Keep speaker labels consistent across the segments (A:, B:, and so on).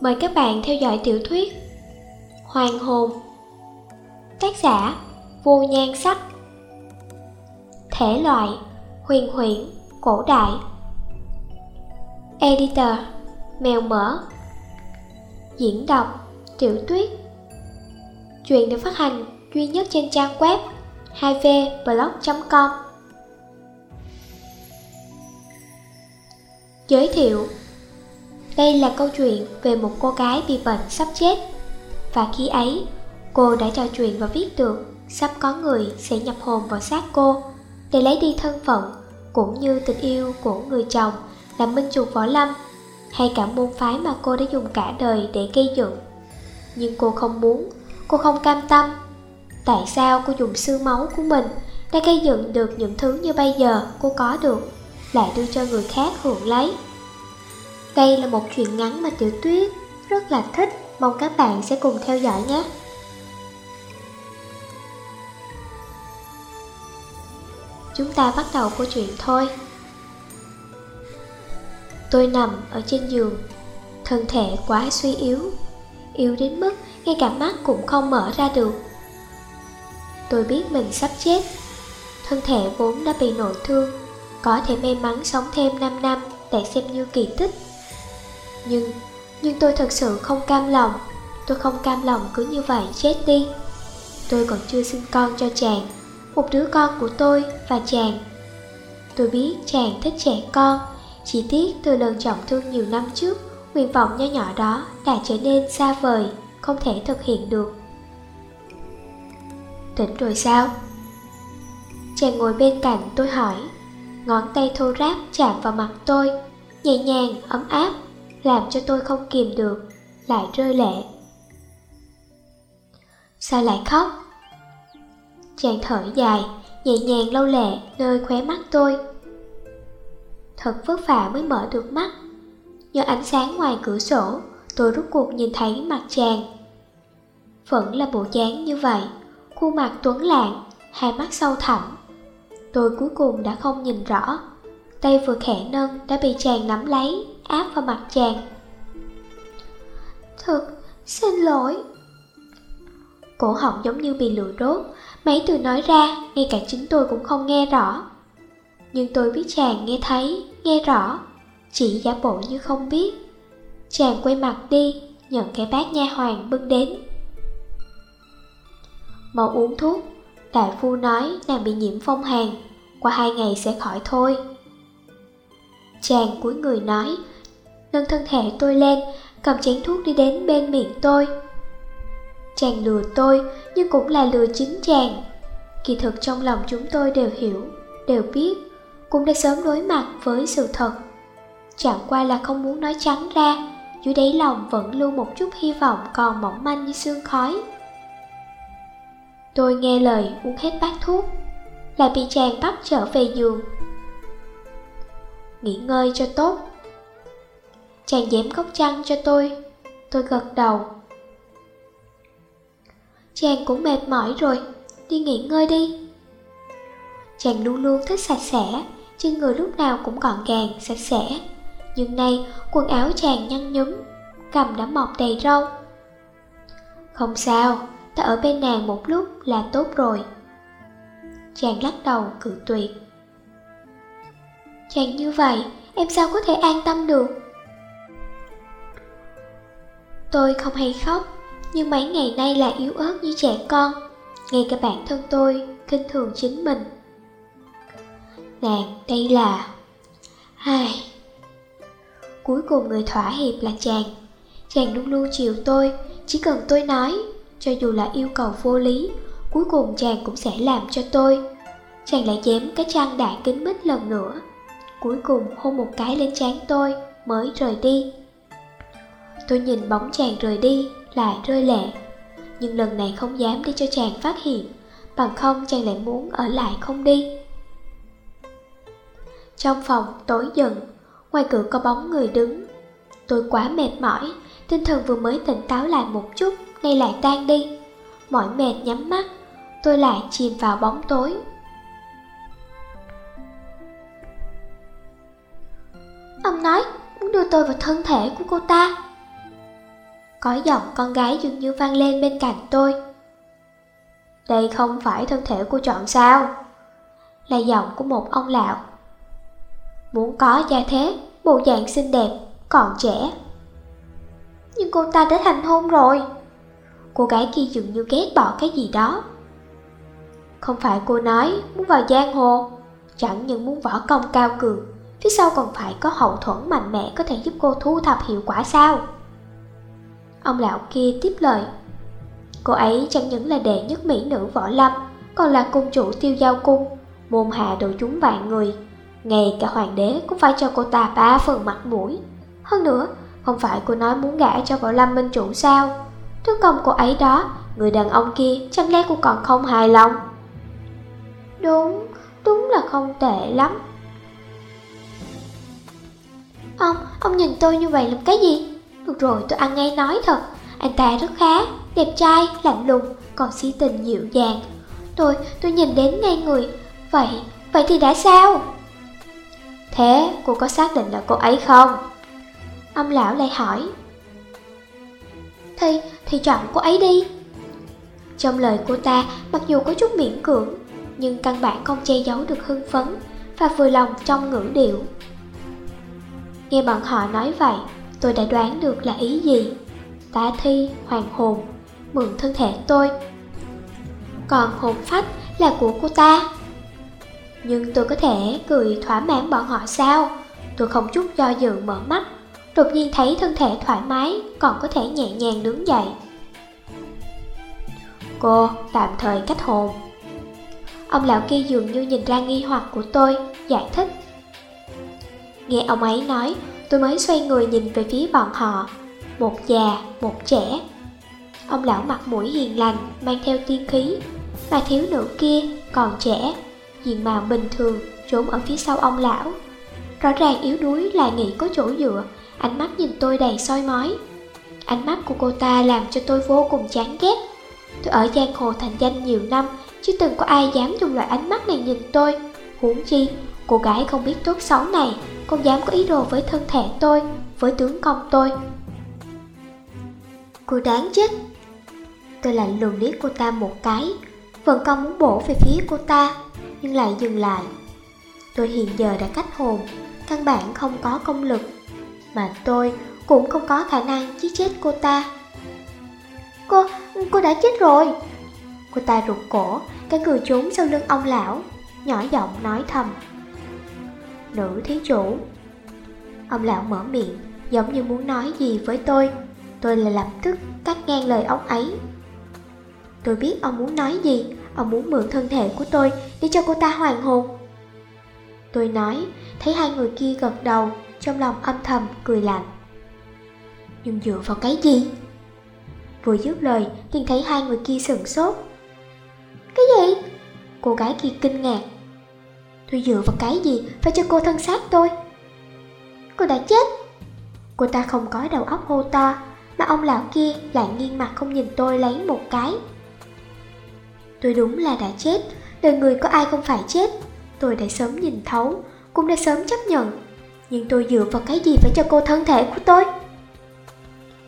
A: Mời các bạn theo dõi tiểu thuyết Hoàng hồn. Tác giả, Vô nhan sắc. Thể loại, Huyền huyễn, Cổ đại. Editor, Mèo mỡ. Diễn đọc, Tiểu tuyết. Chuyện được phát hành duy nhất trên trang web 2vblog.com Giới thiệu đây là câu chuyện về một cô gái bị bệnh sắp chết. Và khi ấy, cô đã trò chuyện và viết được Sắp có người sẽ nhập hồn vào xác cô Để lấy đi thân phận cũng như tình yêu của người chồng là Minh Trục Võ Lâm Hay cả môn phái mà cô đã dùng cả đời để gây dựng. Nhưng cô không muốn, cô không cam tâm. Tại sao cô dùng xương máu của mình đã gây dựng được những thứ như bây giờ cô có được lại đưa cho người khác hưởng lấy. Đây là một chuyện ngắn mà Tiểu Tuyết rất là thích, mong các bạn sẽ cùng theo dõi nhé. Chúng ta bắt đầu câu chuyện thôi. Tôi nằm ở trên giường, thân thể quá suy yếu, yếu đến mức ngay cả mắt cũng không mở ra được. Tôi biết mình sắp chết, thân thể vốn đã bị nội thương có thể may mắn sống thêm 5 năm để xem như kỳ tích. Nhưng, nhưng tôi thật sự không cam lòng, tôi không cam lòng cứ như vậy chết đi. Tôi còn chưa sinh con cho chàng, một đứa con của tôi và chàng. Tôi biết chàng thích trẻ con, chỉ tiếc từ lần trọng thương nhiều năm trước, nguyện vọng nho nhỏ đó đã trở nên xa vời, không thể thực hiện được. Tỉnh rồi sao? Chàng ngồi bên cạnh tôi hỏi Ngón tay thô ráp chạm vào mặt tôi Nhẹ nhàng, ấm áp làm cho tôi không kìm được, Lại rơi lệ. Sao lại khóc? Chàng thở dài, Nhẹ nhàng lâu lệ nơi khóe mắt tôi. Thật vất vả mới mở được mắt. Nhờ ánh sáng ngoài cửa sổ, Tôi rút cuộc nhìn thấy mặt chàng. Vẫn là bộ dáng như vậy, Khuôn mặt tuấn lạng, Hai mắt sâu thẳm. Tôi cuối cùng đã không nhìn rõ. Tay vừa khẽ nâng đã bị chàng nắm lấy. Áp vào mặt chàng. Thật xin lỗi. Cổ họng giống như bị lửa đốt, Mấy từ nói ra, Ngay cả chính tôi cũng không nghe rõ. Nhưng tôi biết chàng nghe thấy, Nghe rõ, Chỉ giả bộ như không biết. Chàng quay mặt đi, Nhận cái bát nha hoàng bưng đến. Mau uống thuốc. Đại phu nói, nàng bị nhiễm phong hàn, Qua hai ngày sẽ khỏi thôi. Chàng cuối người nói Nâng thân thể tôi lên, Cầm chén thuốc đi đến bên miệng tôi. Chàng lừa tôi, Nhưng cũng là lừa chính chàng. Kỳ thực trong lòng chúng tôi đều hiểu, Đều biết, Cũng đã sớm đối mặt với sự thật. Chẳng qua là không muốn nói trắng ra, Dưới đáy lòng vẫn lưu một chút hy vọng Còn mỏng manh như sương khói. Tôi nghe lời uống hết bát thuốc, Lại bị chàng bắt trở về giường. Nghỉ ngơi cho tốt Chàng dám góc chăn cho tôi Tôi gật đầu Chàng cũng mệt mỏi rồi Đi nghỉ ngơi đi Chàng luôn luôn thích sạch sẽ Trên người lúc nào cũng gọn gàng, sạch sẽ Nhưng nay quần áo chàng nhăn nhúm Cầm đã mọc đầy râu Không sao ta ở bên nàng một lúc là tốt rồi. Chàng lắc đầu cự tuyệt. Chàng như vậy, em sao có thể an tâm được? Tôi không hay khóc, nhưng mấy ngày nay là yếu ớt như trẻ con. Ngay cả bản thân tôi, kinh thường chính mình. Nàng, đây là... Ai... Cuối cùng người thỏa hiệp là chàng. Chàng luôn luôn chiều tôi, chỉ cần tôi nói cho dù là yêu cầu vô lý, cuối cùng chàng cũng sẽ làm cho tôi. Chàng lại dám cái trang đại kính mít lần nữa. Cuối cùng hôn một cái lên trán tôi, mới rời đi. Tôi nhìn bóng chàng rời đi, lại rơi lệ. Nhưng lần này không dám đi cho chàng phát hiện, bằng không chàng lại muốn ở lại không đi. Trong phòng tối dần, ngoài cửa có bóng người đứng. Tôi quá mệt mỏi, tinh thần vừa mới tỉnh táo lại một chút nay lại tan đi Mỏi mệt nhắm mắt Tôi lại chìm vào bóng tối Ông nói muốn đưa tôi vào thân thể của cô ta có giọng con gái dường như vang lên bên cạnh tôi. Đây không phải thân thể cô chọn sao? Là giọng của một ông lão. Muốn có gia thế, bộ dạng xinh đẹp, còn trẻ. Nhưng cô ta đã thành hôn rồi. Cô gái kia dường như ghét bỏ cái gì đó. Không phải cô nói muốn vào giang hồ Chẳng những muốn võ công cao cường Phía sau còn phải có hậu thuẫn mạnh mẽ có thể giúp cô thu thập hiệu quả sao? Ông lão kia tiếp lời. Cô ấy chẳng những là đệ nhất mỹ nữ võ lâm Còn là cung chủ tiêu giao cung Môn hạ đồ chúng vạn người. Ngay cả hoàng đế cũng phải cho cô ta ba phần mặt mũi. Hơn nữa, không phải cô nói muốn gả cho võ lâm minh chủ sao? Thứ công cô ấy đó, người đàn ông kia chẳng lẽ cô còn không hài lòng? Đúng, đúng là không tệ lắm. Ông, ông nhìn tôi như vậy làm cái gì? Được rồi tôi ăn ngay nói thật. Anh ta rất khá, đẹp trai, lạnh lùng Còn si tình dịu dàng. Tôi, tôi nhìn đến ngay người. Vậy, vậy thì đã sao? Thế cô có xác định là cô ấy không? Ông lão lại hỏi. Thì, thì chọn cô ấy đi. Trong lời cô ta mặc dù có chút miễn cưỡng Nhưng căn bản không che giấu được hưng phấn Và vừa lòng trong ngữ điệu. Nghe bọn họ nói vậy Tôi đã đoán được là ý gì? Tá thi, hoàng hồn Mượn thân thể tôi. Còn hồn phách là của cô ta. Nhưng tôi có thể cười thỏa mãn bọn họ sao? Tôi không chút do dự mở mắt Đột nhiên thấy thân thể thoải mái Còn có thể nhẹ nhàng đứng dậy. Cô tạm thời cách hồn. Ông lão kia dường như nhìn ra nghi hoặc của tôi Giải thích. Nghe ông ấy nói tôi mới xoay người nhìn về phía bọn họ. Một già, một trẻ. Ông lão mặt mũi hiền lành, mang theo tiên khí. Mà thiếu nữ kia còn trẻ Diện mạo bình thường, trốn ở phía sau ông lão. Rõ ràng yếu đuối là nghĩ có chỗ dựa Ánh mắt nhìn tôi đầy soi mói. Ánh mắt của cô ta làm cho tôi vô cùng chán ghét. Tôi ở giang hồ thành danh nhiều năm Chứ từng có ai dám dùng loại ánh mắt này nhìn tôi. Huống chi, cô gái không biết tốt xấu này. Không dám có ý đồ với thân thể tôi, với tướng công tôi. Cô đáng chết. Tôi lạnh lùng liếc cô ta một cái, phần công muốn bổ về phía cô ta, nhưng lại dừng lại. Tôi hiện giờ đã cách hồn, căn bản không có công lực, mà tôi cũng không có khả năng giết chết cô ta. Cô, cô đã chết rồi. Cô ta rụt cổ, cái người trốn sau lưng ông lão, nhỏ giọng nói thầm nữ thí chủ. Ông lão mở miệng, giống như muốn nói gì với tôi. Tôi là lập tức cắt ngang lời ông ấy. Tôi biết ông muốn nói gì, Ông muốn mượn thân thể của tôi để cho cô ta hoàn hồn. Tôi nói, Thấy hai người kia gật đầu, Trong lòng âm thầm cười lạnh. Nhưng dựa vào cái gì? Vừa dứt lời, liền thấy hai người kia sừng sốt. Cái gì? Cô gái kia kinh ngạc. Tôi dựa vào cái gì phải cho cô thân xác tôi? Cô đã chết. Cô ta không có đầu óc hô to, Mà ông lão kia lại nghiêng mặt không nhìn tôi lấy một cái. Tôi đúng là đã chết, Đời người có ai không phải chết. Tôi đã sớm nhìn thấu, Cũng đã sớm chấp nhận. Nhưng tôi dựa vào cái gì phải cho cô thân thể của tôi?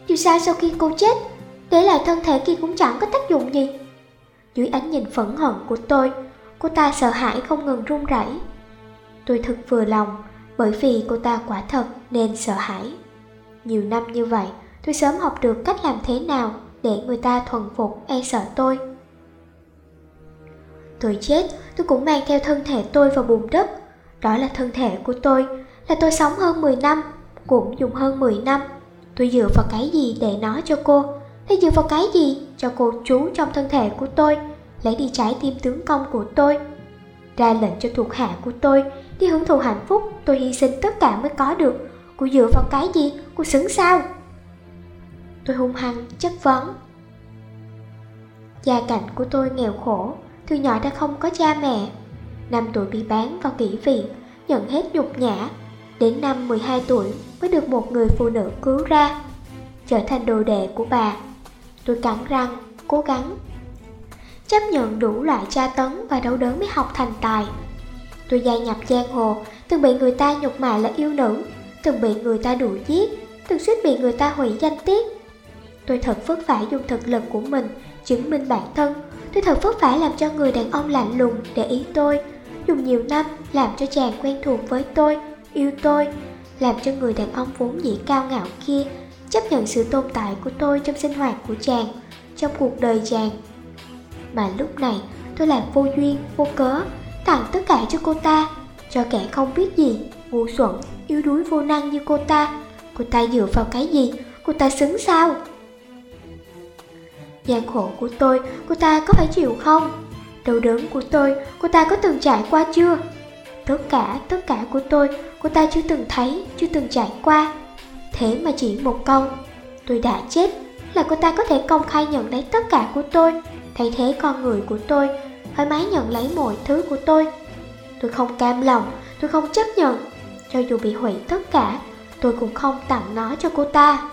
A: Dù sao sau khi cô chết, Để lại thân thể kia cũng chẳng có tác dụng gì. Dưới ánh nhìn phẫn hận của tôi Cô ta sợ hãi không ngừng run rẩy. Tôi thật vừa lòng, bởi vì cô ta quả thật nên sợ hãi. Nhiều năm như vậy, tôi sớm học được cách làm thế nào để người ta thuần phục e sợ tôi. Tôi chết, tôi cũng mang theo thân thể tôi vào bùn đất. Đó là thân thể của tôi, là tôi sống hơn 10 năm, cũng dùng hơn 10 năm. Tôi dựa vào cái gì để nói cho cô? Hay dựa vào cái gì cho cô trú trong thân thể của tôi lấy đi trái tim tướng công của tôi, ra lệnh cho thuộc hạ của tôi đi hưởng thụ hạnh phúc. Tôi hy sinh tất cả mới có được. Cô dựa vào cái gì? Cô xứng sao? Tôi hung hăng chất vấn. Gia cảnh của tôi nghèo khổ, từ nhỏ đã không có cha mẹ. Năm tuổi bị bán vào kỹ viện nhận hết nhục nhã. Đến năm 12 tuổi mới được một người phụ nữ cứu ra, trở thành đồ đệ của bà. Tôi cắn răng, cố gắng chấp nhận đủ loại tra tấn và đau đớn mới học thành tài. Tôi gia nhập giang hồ, từng bị người ta nhục mạ là yêu nữ, từng bị người ta đuổi giết, từng suýt bị người ta hủy danh tiết. Tôi thật vất vả dùng thực lực của mình chứng minh bản thân Tôi thật vất vả làm cho người đàn ông lạnh lùng để ý tôi Dùng nhiều năm làm cho chàng quen thuộc với tôi, yêu tôi Làm cho người đàn ông vốn dĩ cao ngạo kia Chấp nhận sự tồn tại của tôi trong sinh hoạt của chàng Trong cuộc đời chàng mà lúc này tôi làm vô duyên, vô cớ Tặng tất cả cho cô ta Cho kẻ không biết gì, ngu xuẩn, yếu đuối vô năng như cô ta Cô ta dựa vào cái gì? Cô ta xứng sao? gian khổ của tôi, cô ta có phải chịu không? Đau đớn của tôi, cô ta có từng trải qua chưa? Tất cả, tất cả của tôi, cô ta chưa từng thấy, chưa từng trải qua. Thế mà chỉ một câu, tôi đã chết, là cô ta có thể công khai nhận lấy tất cả của tôi, thay thế con người của tôi, thoải mái nhận lấy mọi thứ của tôi. Tôi không cam lòng, tôi không chấp nhận, cho dù bị hủy tất cả, tôi cũng không tặng nó cho cô ta.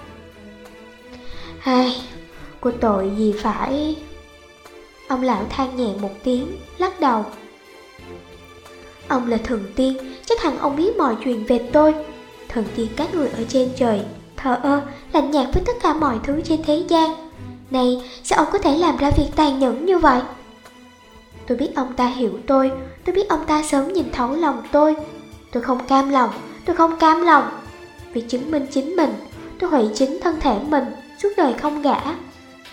A: Ai, Cô tội gì phải? Ông lão than nhẹ một tiếng Lắc đầu. Ông là thần tiên Chắc hẳn ông biết mọi chuyện về tôi. Thần tiên các người ở trên trời Thờ ơ, lạnh nhạt với tất cả mọi thứ trên thế gian. Này, sao ông có thể làm ra việc tàn nhẫn như vậy? Tôi biết ông ta hiểu tôi Tôi biết ông ta sớm nhìn thấu lòng tôi Tôi không cam lòng Tôi không cam lòng Vì chứng minh chính mình Tôi hủy chính thân thể mình Suốt đời không gã.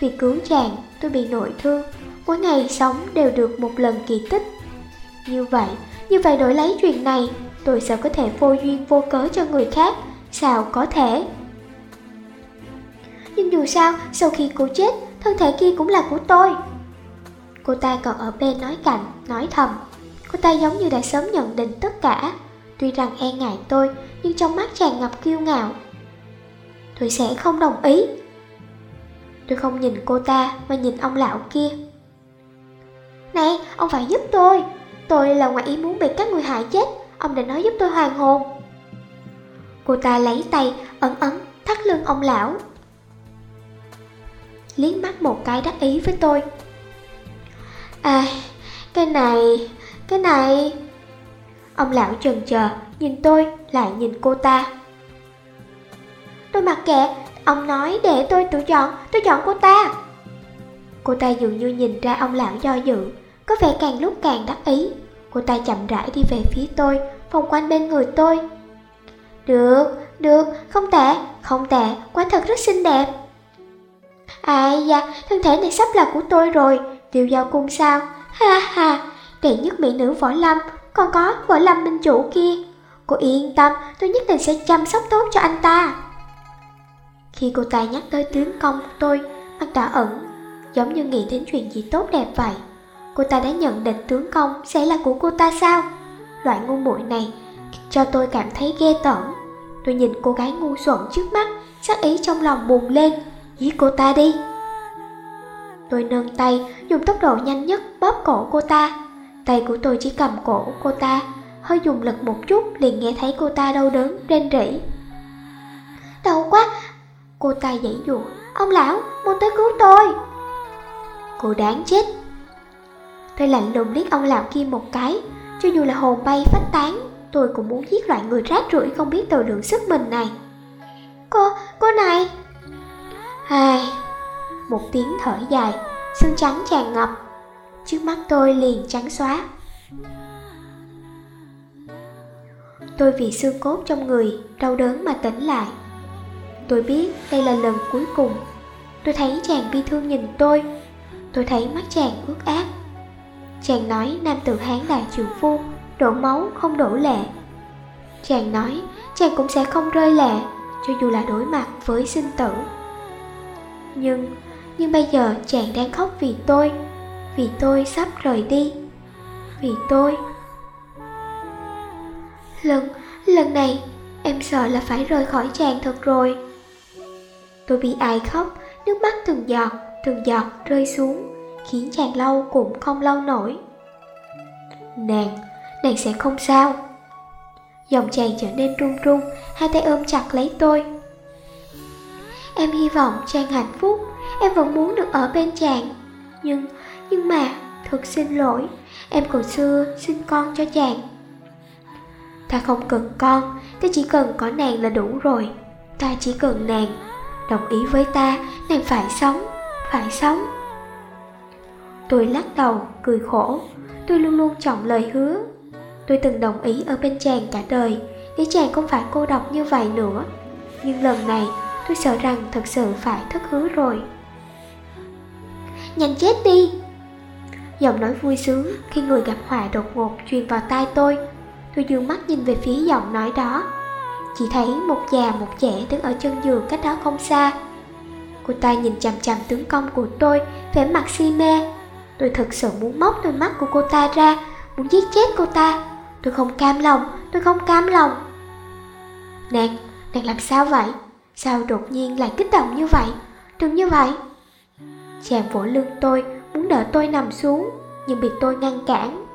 A: vì cứu chàng, tôi bị nội thương, mỗi ngày sống đều được một lần kỳ tích. Như vậy, như vậy đổi lấy chuyện này, tôi sao có thể vô duyên vô cớ cho người khác, sao có thể? Nhưng dù sao, sau khi cô chết, thân thể kia cũng là của tôi. Cô ta còn ở bên nói cạnh, nói thầm. Cô ta giống như đã sớm nhận định tất cả. Tuy rằng e ngại tôi, nhưng trong mắt chàng ngập kiêu ngạo. Tôi sẽ không đồng ý. Tôi không nhìn cô ta mà nhìn ông lão kia Này, ông phải giúp tôi Tôi là ngoại ý muốn bị các người hại chết Ông đã nói giúp tôi hoàn hồn Cô ta lấy tay ấn ấn thắt lưng ông lão Liếc mắt một cái đắc ý với tôi. À, cái này, cái này. Ông lão chần chờ nhìn tôi lại nhìn cô ta. Tôi mặc kệ, Ông nói để tôi tự chọn, tôi chọn cô ta. Cô ta dường như nhìn ra ông lão do dự Có vẻ càng lúc càng đắc ý. Cô ta chậm rãi đi về phía tôi Vòng quanh bên người tôi. Được, được, không tệ, không tệ Quả thật rất xinh đẹp. À da, thân thể này sắp là của tôi rồi Tiêu giao cung sao Ha ha, đệ nhất mỹ nữ võ lâm Còn có võ lâm minh chủ kia Cô yên tâm, tôi nhất định sẽ chăm sóc tốt cho anh ta khi cô ta nhắc tới tướng công tôi, anh đã ẩn, giống như nghĩ đến chuyện gì tốt đẹp vậy. Cô ta đã nhận định tướng công sẽ là của cô ta sao? Loại ngu muội này cho tôi cảm thấy ghê tởm. Tôi nhìn cô gái ngu xuẩn trước mắt, sắc ý trong lòng bùng lên, giết cô ta đi. Tôi nâng tay, dùng tốc độ nhanh nhất bóp cổ cô ta. Tay của tôi chỉ cầm cổ cô ta, hơi dùng lực một chút liền nghe thấy cô ta đau đớn, rên rỉ. Đau quá, Cô ta dãy dụa Ông lão, mau tới cứu tôi Cô đáng chết Tôi lạnh lùng liếc ông lão kia một cái Cho dù là hồn bay phách tán Tôi cũng muốn giết loại người rác rưởi không biết tự lượng sức mình này Cô, cô này Ai? Một tiếng thở dài, Xương trắng tràn ngập. Trước mắt tôi liền trắng xóa. Tôi vì xương cốt trong người Đau đớn mà tỉnh lại. Tôi biết đây là lần cuối cùng. Tôi thấy chàng bi thương nhìn tôi. Tôi thấy mắt chàng ướt át. Chàng nói nam tử hán đại trường phu, Đổ máu không đổ lệ. Chàng nói chàng cũng sẽ không rơi lệ, Cho dù là đối mặt với sinh tử. Nhưng, nhưng bây giờ chàng đang khóc vì tôi Vì tôi sắp rời đi Vì tôi Lần, lần này em sợ là phải rời khỏi chàng thật rồi Tôi bị ai khóc, nước mắt từng giọt, từng giọt rơi xuống, khiến chàng lâu cũng không lâu nổi. Nàng, nàng sẽ không sao. Giọng chàng trở nên run run, hai tay ôm chặt lấy tôi. Em hy vọng chàng hạnh phúc, em vẫn muốn được ở bên chàng. Nhưng, nhưng mà, thật xin lỗi, em còn xưa sinh con cho chàng. Ta không cần con, ta chỉ cần có nàng là đủ rồi. Ta chỉ cần nàng đồng ý với ta, nàng phải sống, phải sống. Tôi lắc đầu, cười khổ, tôi luôn luôn trọng lời hứa. Tôi từng đồng ý ở bên chàng cả đời, để chàng không phải cô độc như vậy nữa. Nhưng lần này, tôi sợ rằng thật sự phải thất hứa rồi. Nhanh chết đi! Giọng nói vui sướng khi người gặp họa đột ngột truyền vào tai tôi. Tôi dương mắt nhìn về phía giọng nói đó. Chỉ thấy một già một trẻ đứng ở chân giường cách đó không xa. Cô ta nhìn chằm chằm tướng công của tôi, vẻ mặt si mê. Tôi thật sự muốn móc đôi mắt của cô ta ra, muốn giết chết cô ta. Tôi không cam lòng, tôi không cam lòng. Nàng, nàng làm sao vậy? Sao đột nhiên lại kích động như vậy? Đừng như vậy. Chàng vỗ lưng tôi, muốn đỡ tôi nằm xuống, nhưng bị tôi ngăn cản.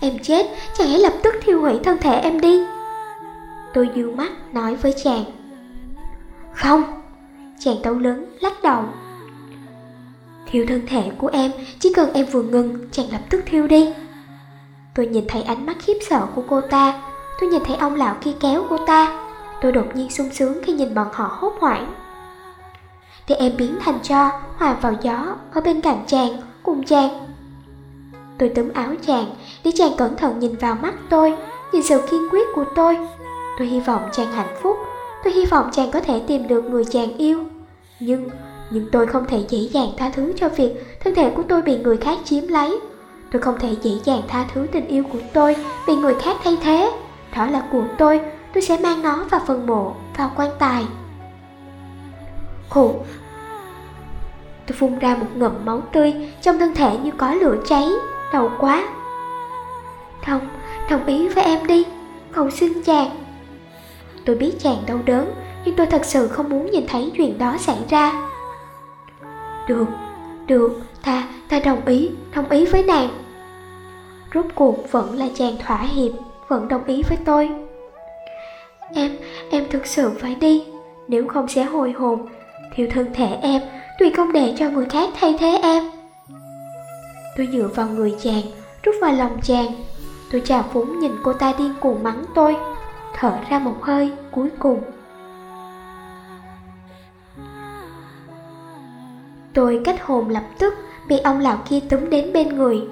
A: Em chết, chàng hãy lập tức thiêu hủy thân thể em đi. Tôi dương mắt nói với chàng. Không, chàng tấu lớn lắc đầu. Thiêu thân thể của em, chỉ cần em vừa ngừng, chàng lập tức thiêu đi. Tôi nhìn thấy ánh mắt khiếp sợ của cô ta, tôi nhìn thấy ông lão kia kéo cô ta. Tôi đột nhiên sung sướng khi nhìn bọn họ hốt hoảng. Thì em biến thành cho, hòa vào gió, ở bên cạnh chàng, cùng chàng. Tôi túm áo chàng, để chàng cẩn thận nhìn vào mắt tôi, nhìn sự kiên quyết của tôi. Tôi hy vọng chàng hạnh phúc, tôi hy vọng chàng có thể tìm được người chàng yêu. Nhưng nhưng tôi không thể dễ dàng tha thứ cho việc thân thể của tôi bị người khác chiếm lấy. Tôi không thể dễ dàng tha thứ tình yêu của tôi bị người khác thay thế. Đó là của tôi tôi sẽ mang nó vào phần mộ vào quan tài. Khụ Tôi phun ra một ngụm máu tươi Trong thân thể như có lửa cháy Đau quá. Thông, đồng ý với em đi Cầu xin chàng. Tôi biết chàng đau đớn Nhưng tôi thật sự không muốn nhìn thấy chuyện đó xảy ra. Được, được, ta, ta đồng ý, đồng ý với nàng. Rốt cuộc vẫn là chàng thỏa hiệp Vẫn đồng ý với tôi. Em, em thực sự phải đi. Nếu không sẽ hồi hồn Thiêu thân thể em Tuy không để cho người khác thay thế em. Tôi dựa vào người chàng Rút vào lòng chàng. Tôi chào phúng nhìn cô ta điên cuồng mắng tôi. Thở ra một hơi cuối cùng. Tôi cách hồn lập tức Bị ông lão kia túm đến bên người.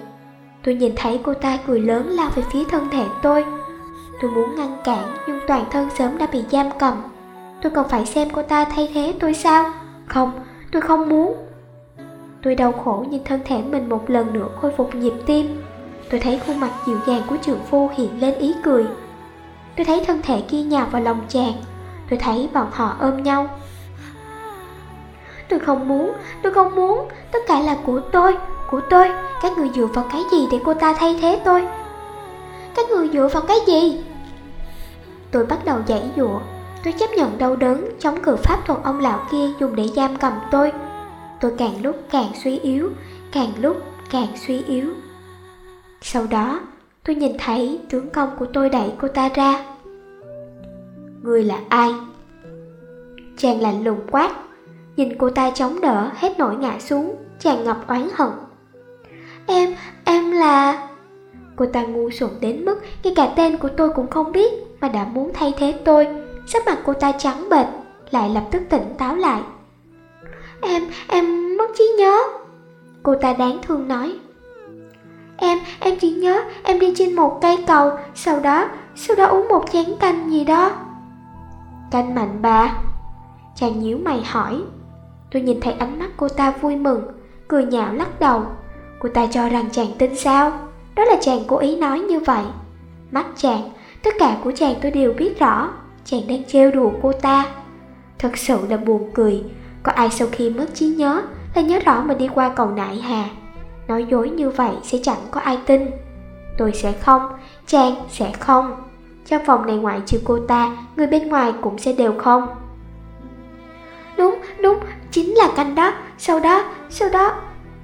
A: Tôi nhìn thấy cô ta cười lớn lao về phía thân thể tôi. Tôi muốn ngăn cản nhưng toàn thân sớm đã bị giam cầm. Tôi còn phải xem cô ta thay thế tôi sao? Không, tôi không muốn. Tôi đau khổ nhìn thân thể mình một lần nữa khôi phục nhịp tim. Tôi thấy khuôn mặt dịu dàng của trưởng phu hiện lên ý cười. Tôi thấy thân thể kia nhào vào lòng chàng. Tôi thấy bọn họ ôm nhau. Tôi không muốn, tôi không muốn. Tất cả là của tôi, của tôi. Các người dựa vào cái gì để cô ta thay thế tôi? Các người dựa vào cái gì? Tôi bắt đầu giãy dụa. Tôi chấp nhận đau đớn chống cự pháp thuật ông lão kia dùng để giam cầm tôi. Tôi càng lúc càng suy yếu, càng lúc càng suy yếu. Sau đó tôi nhìn thấy tướng công của tôi đẩy cô ta ra. Người là ai? Chàng lạnh lùng quát. Nhìn cô ta chống đỡ hết nổi ngã xuống Chàng ngập oán hận. Em, em là... Cô ta ngu xuẩn đến mức ngay cả tên của tôi cũng không biết. Mà đã muốn thay thế tôi Sắc mặt cô ta trắng bệch Lại lập tức tỉnh táo lại. Em, em mất trí nhớ. Cô ta đáng thương nói. Em, em chỉ nhớ em đi trên một cây cầu Sau đó, sau đó uống một chén canh gì đó. Canh mạnh bà. Chàng nhíu mày hỏi. Tôi nhìn thấy ánh mắt cô ta vui mừng Cười nhạo lắc đầu. Cô ta cho rằng chàng tin sao? Đó là chàng cố ý nói như vậy. Mắt chàng, tất cả của chàng tôi đều biết rõ. Chàng đang trêu đùa cô ta. Thật sự là buồn cười. Có ai sau khi mất trí nhớ Là nhớ rõ mình đi qua cầu nại hà? Nói dối như vậy sẽ chẳng có ai tin. Tôi sẽ không Chàng sẽ không. Trong phòng này ngoại trừ cô ta Người bên ngoài cũng sẽ đều không. Đúng, đúng, chính là canh đó. Sau đó, sau đó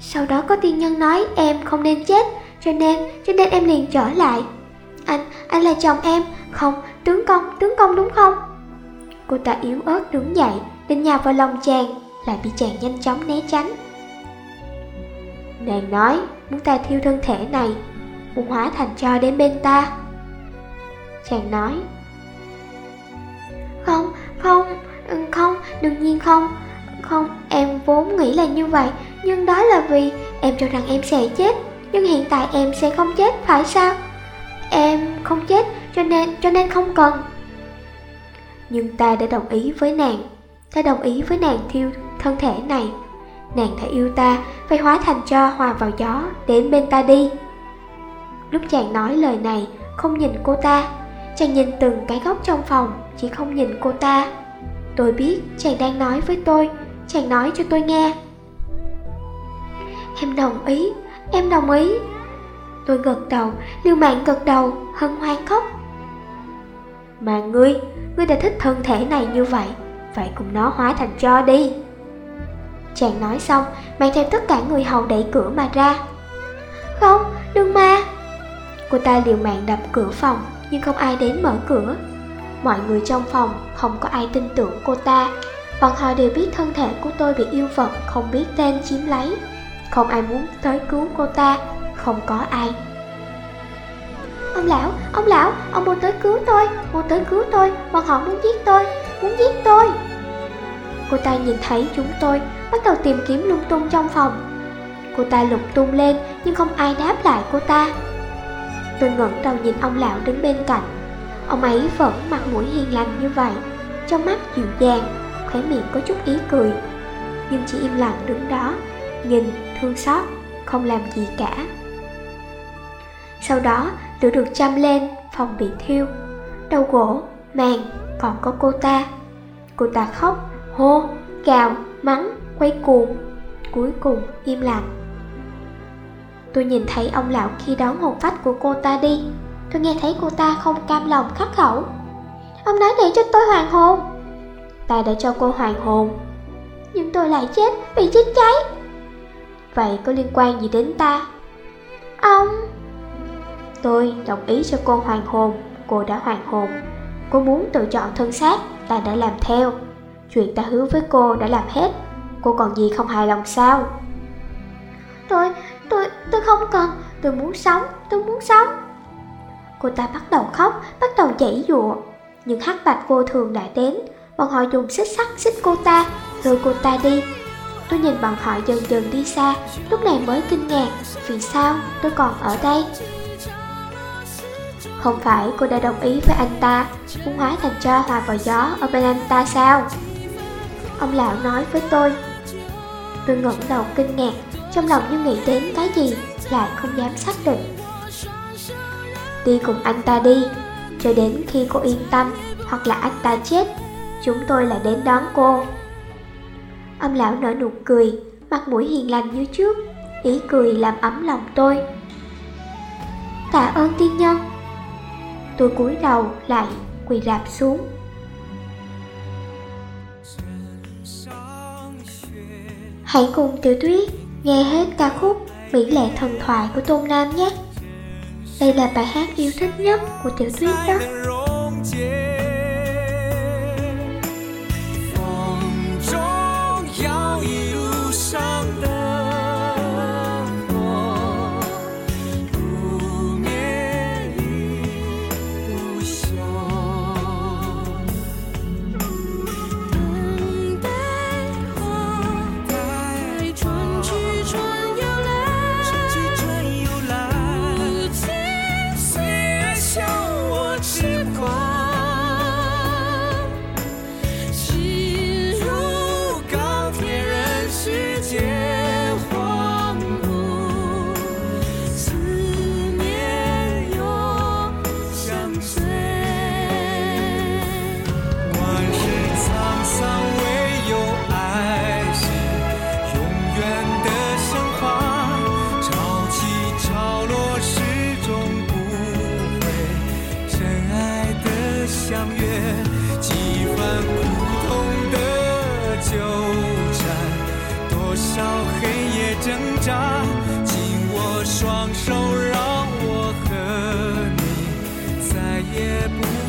A: Sau đó có tiên nhân nói em không nên chết Cho nên, cho nên em liền trở lại. Anh, anh là chồng em Không, tướng công, tướng công đúng không? Cô ta yếu ớt đứng dậy, định nhào vào lòng chàng, lại bị chàng nhanh chóng né tránh. Nàng nói, muốn ta thiêu thân thể này, muốn hóa thành cho đến bên ta. Chàng nói, Không, không, ừ, không, đương nhiên không Không, em vốn nghĩ là như vậy Nhưng đó là vì em cho rằng em sẽ chết Nhưng hiện tại em sẽ không chết, phải sao? Em không chết, cho nên cho nên không cần. Nhưng ta đã đồng ý với nàng. Ta đồng ý với nàng thiêu thân thể này. Nàng đã yêu ta, phải hóa thành cho hòa vào gió, đến bên ta đi. Lúc chàng nói lời này, không nhìn cô ta. Chàng nhìn từng cái góc trong phòng, chỉ không nhìn cô ta. Tôi biết chàng đang nói với tôi, chàng nói cho tôi nghe. Em đồng ý, em đồng ý. Tôi gật đầu, liêu mạng gật đầu, hân hoan khóc. Mà ngươi, ngươi đã thích thân thể này như vậy Vậy cùng nó hóa thành cho đi. Chàng nói xong, mang theo tất cả người hầu đẩy cửa mà ra. Không, đừng ma Cô ta liều mạng đập cửa phòng Nhưng không ai đến mở cửa. Mọi người trong phòng không có ai tin tưởng cô ta. Bọn họ đều biết thân thể của tôi bị yêu vật không biết tên chiếm lấy. Không ai muốn tới cứu cô ta. Không có ai. Ông lão, ông lão, ông muốn tới cứu tôi Muốn tới cứu tôi, bọn họ muốn giết tôi Muốn giết tôi. Cô ta nhìn thấy chúng tôi Bắt đầu tìm kiếm lung tung trong phòng. Cô ta lục tung lên Nhưng không ai đáp lại cô ta. Tôi ngẩng đầu nhìn ông lão đứng bên cạnh. Ông ấy vẫn mặt mũi hiền lành như vậy Trong mắt dịu dàng Khóe miệng có chút ý cười. Nhưng chỉ im lặng đứng đó Nhìn, thương xót Không làm gì cả. Sau đó lửa được châm lên Phòng bị thiêu. Đầu gỗ, màn, còn có cô ta. Cô ta khóc, hô, cào mắng, quay cuồng. Cuối cùng im lặng. Tôi nhìn thấy ông lão khi đón hồn phách của cô ta đi. Tôi nghe thấy cô ta không cam lòng khắc khẩu. Ông nói để cho tôi hoàn hồn. Ta đã cho cô hoàn hồn. Nhưng tôi lại chết bị chết cháy. Vậy có liên quan gì đến ta? Ông! Tôi đồng ý cho cô hoàn hồn. Cô đã hoàn hồn. Cô muốn tự chọn thân xác Ta đã làm theo. Chuyện ta hứa với cô đã làm hết. Cô còn gì không hài lòng sao? Tôi, tôi, tôi không cần. Tôi muốn sống, tôi muốn sống. Cô ta bắt đầu khóc, bắt đầu chảy dụa. Nhưng hắc bạch vô thường đã đến. Bọn họ dùng xích sắt xích cô ta Lôi cô ta đi. Tôi nhìn bọn họ dần dần đi xa. Lúc này mới kinh ngạc Vì sao tôi còn ở đây? Không phải cô đã đồng ý với anh ta Muốn hóa thành cho hòa vào gió Ở bên anh ta sao? Ông lão nói với tôi. Tôi ngẩng đầu kinh ngạc, Trong lòng như nghĩ đến cái gì, Lại không dám xác định. Đi cùng anh ta đi, Cho đến khi cô yên tâm Hoặc là anh ta chết, Chúng tôi lại đến đón cô. Ông lão nở nụ cười, Mặt mũi hiền lành như trước, Ý cười làm ấm lòng tôi. Tạ ơn tiên nhân. Tôi cúi đầu lại, quỳ rạp xuống Hãy cùng Tiểu Tuyết nghe hết ca khúc Mỹ lệ thần thoại của Tôn Nam nhé. Đây là bài hát yêu thích nhất của Tiểu Tuyết đó.
B: 几番苦痛的纠缠多少黑夜挣扎紧握双手让我和你再也不